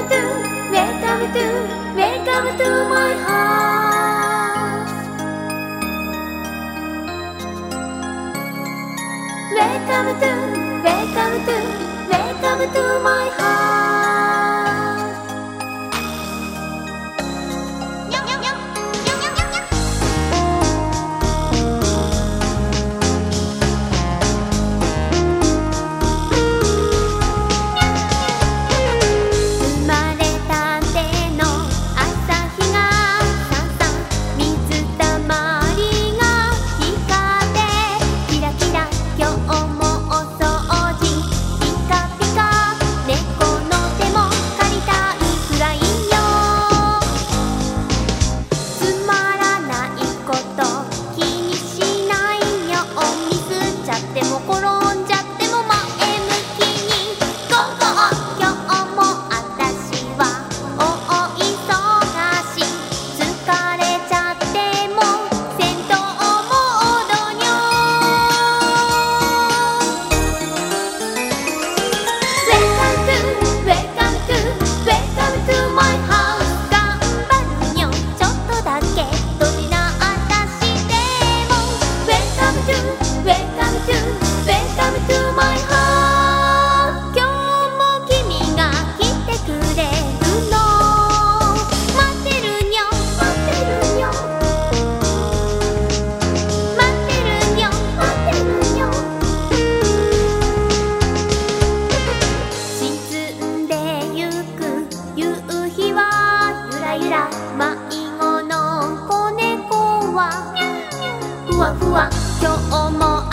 Welcome to, welcome to, welcome to my heart. Welcome to, welcome to, welcome to my heart. らゆら迷子の子猫はふわふわ今日も